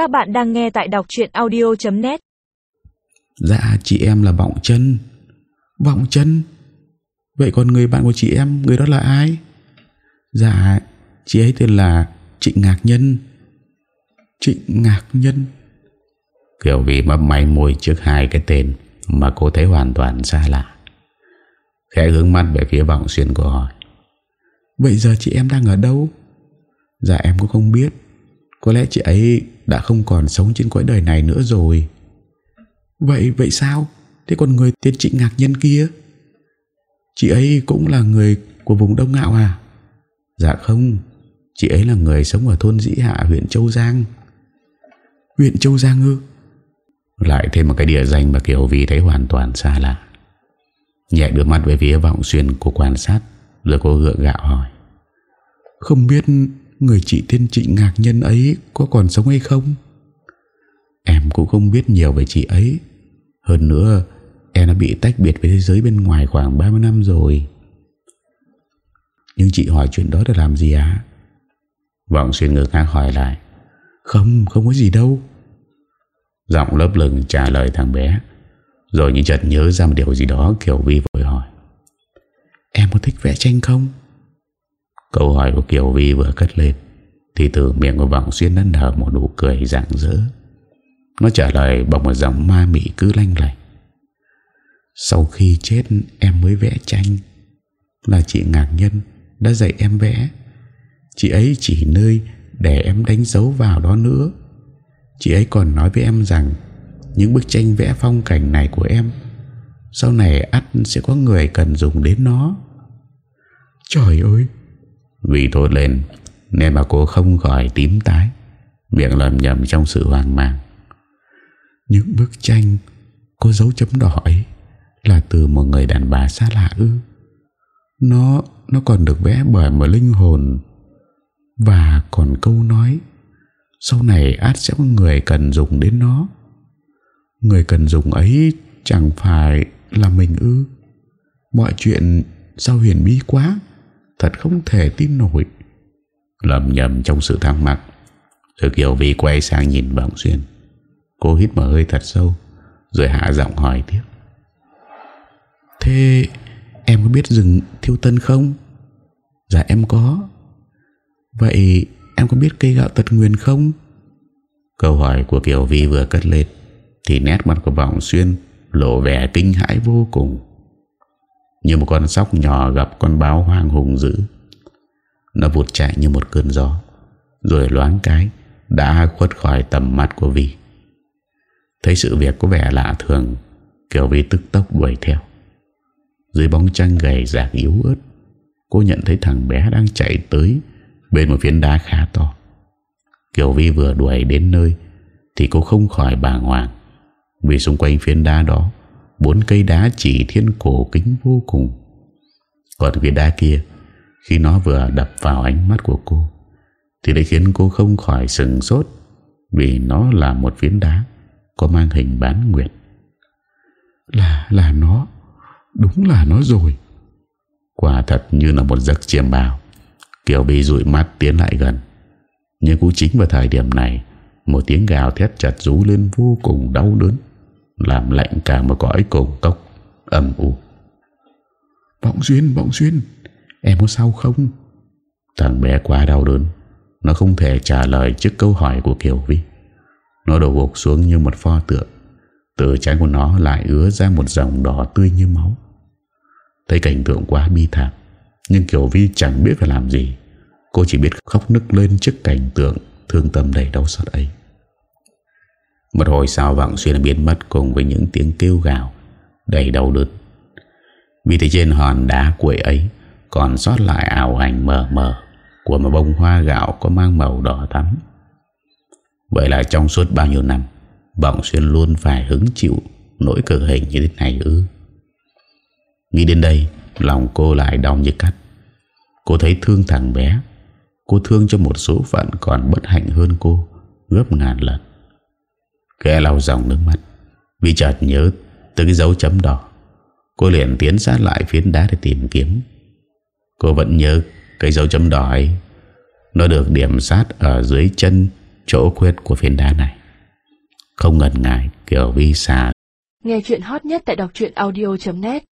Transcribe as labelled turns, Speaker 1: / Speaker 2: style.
Speaker 1: Các bạn đang nghe tại đọc chuyện audio.net
Speaker 2: Dạ chị em là Vọng chân Vọng chân Vậy còn người bạn của chị em Người đó là ai? Dạ chị ấy tên là Trịnh Ngạc Nhân. Trịnh Ngạc Nhân.
Speaker 3: Kiểu vì mấp máy môi trước hai cái tên Mà cô thấy hoàn toàn xa lạ. Khẽ hướng mắt về phía Vọng Xuyên cô hỏi.
Speaker 2: Vậy giờ chị em đang ở đâu? Dạ em cũng không biết Có lẽ chị ấy đã không còn sống trên cõi đời này nữa rồi. Vậy vậy sao? Thế còn người tên Trịnh Ngạc Nhân kia? Chị ấy cũng là người của vùng Đông Ngạo à? Dạ không Chị ấy là người sống ở thôn Dĩ Hạ huyện Châu Giang. Huyện Châu Giang ư?
Speaker 3: Lại thêm một cái địa danh mà Kiều Vi thấy hoàn toàn xa lạ. Nhẹ đưa mắt về phía vọng xuyên của quan sát Rồi cô gượng gạo hỏi.
Speaker 2: Không biết người chị tên Trịnh Ngạc Nhân ấy có còn sống hay không? Em cũng không biết nhiều về chị ấy. Hơn nữa, em đã bị tách biệt với thế giới bên ngoài khoảng 30 năm rồi. Nhưng chị hỏi chuyện đó để làm gì á?
Speaker 3: Vọng xuyên ngược ngang hỏi lại.
Speaker 2: Không, không có gì đâu.
Speaker 3: Giọng lớp lừng trả lời thằng bé. Rồi như chợt nhớ ra một điều gì đó Kiều Vi vội hỏi.
Speaker 2: Em có thích vẽ tranh không?
Speaker 3: Câu hỏi của Kiều Vi vừa cất lên, Thì từ miệng của Vọng Xuyên đã nở một nụ cười rạng rỡ. Nó trả lời bằng một giọng ma mị cứ lanh lành
Speaker 2: Sau khi chết, em mới vẽ tranh. Là chị Ngạc Nhân đã dạy em vẽ. Chị ấy chỉ nơi để em đánh dấu vào đó nữa. Chị ấy còn nói với em rằng, Những bức tranh vẽ phong cảnh này của em, Sau này ắt sẽ có người cần dùng đến nó. Trời ơi!
Speaker 3: Vì thốt lên, Nên mà cô không khỏi tím tái, Miệng lầm nhầm trong sự hoang mang.
Speaker 2: Những bức tranh Có dấu chấm đỏ ấy Là từ một người đàn bà xa lạ ư. Nó Nó còn được vẽ bởi một linh hồn. Và còn câu nói, Sau này át sẽ có người cần dùng đến nó. Người cần dùng ấy Chẳng phải là mình ư. Mọi chuyện Sao huyền bí quá? Thật không thể tin nổi.
Speaker 3: Lầm nhầm trong sự thắc mắc Sự Kiều Vi quay sang nhìn Vọng Xuyên Cô hít một hơi thật sâu, Rồi hạ giọng hỏi tiếp.
Speaker 2: Thế em có biết rừng thiêu tân không? Dạ em có. Vậy em có biết cây gạo tật Nguyên không?
Speaker 3: Câu hỏi của Kiều Vi vừa cất lên, Thì nét mặt của Vọng Xuyên Lộ vẻ kinh hãi vô cùng như một con sóc nhỏ gặp con báo hoang hùng dữ. Nó vụt chạy như một cơn gió, Rồi loáng cái, Đã khuất khỏi tầm mắt của Vi. Thấy sự việc có vẻ lạ thường Kiều Vi tức tốc đuổi theo. Dưới bóng trăng gầy rạc yếu ớt, Cô nhận thấy thằng bé đang chạy tới Bên một phiến đá khá to. Kiều Vi vừa đuổi đến nơi, Thì cô không khỏi bàng hoàng. Vì xung quanh phiến đá đó Bốn cây đá chỉ thiên cổ kính vô cùng. Còn cái đá kia Khi nó vừa đập vào ánh mắt của cô Thì đã khiến cô không khỏi sừng sốt Vì nó là một phiến đá Có mang hình bán nguyệt.
Speaker 2: Là, là nó Đúng là nó rồi.
Speaker 3: Quả thật như là một giấc chiêm bào Kiều bị rụi mắt tiến lại gần. Nhưng cũng chính vào thời điểm này Một tiếng gào thét chặt rú lên vô cùng đau đớn làm lạnh cả một cõi cổ cốc âm u.
Speaker 2: Vọng Duyên, Vọng Duyên. Em có sao không?
Speaker 3: Thằng bé quá đau đớn. Nó không thể trả lời trước câu hỏi của Kiều Vi. Nó đổ gục xuống như một pho tượng. Từ trái của nó lại ứa ra một dòng đỏ tươi như máu. Thấy cảnh tượng quá bi thảm Nhưng Kiều Vi chẳng biết phải làm gì. Cô chỉ biết khóc nức lên trước cảnh tượng Thương tâm đầy đau xót ấy một hồi sau vọng xuyên biến mất cùng với những tiếng kêu gào đầy đau đớn. Vì thế trên hòn đá quậy ấy còn sót lại ảo ảnh mờ mờ của một bông hoa gạo có mang màu đỏ thắm. Vậy là trong suốt bao nhiêu năm, vọng xuyên luôn phải hứng chịu nỗi cực hình như thế này ư. Nghĩ đến đây, lòng cô lại đau như cắt. Cô thấy thương thằng bé, cô thương cho một số phận còn bất hạnh hơn cô gấp ngàn lần. Kẻ lau dòng nước mắt. Vì chợt nhớ tới cái dấu chấm đỏ. Cô liền tiến sát lại phiến đá để tìm kiếm. Cô vẫn nhớ Cái dấu chấm đỏ ấy. Nó được điểm sát ở dưới chân chỗ khuyết của phiến đá này. Không ngần ngại Kiều Vi xả
Speaker 4: Nghe chuyện hot nhất tại đọc audio.net